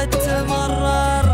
وتمرر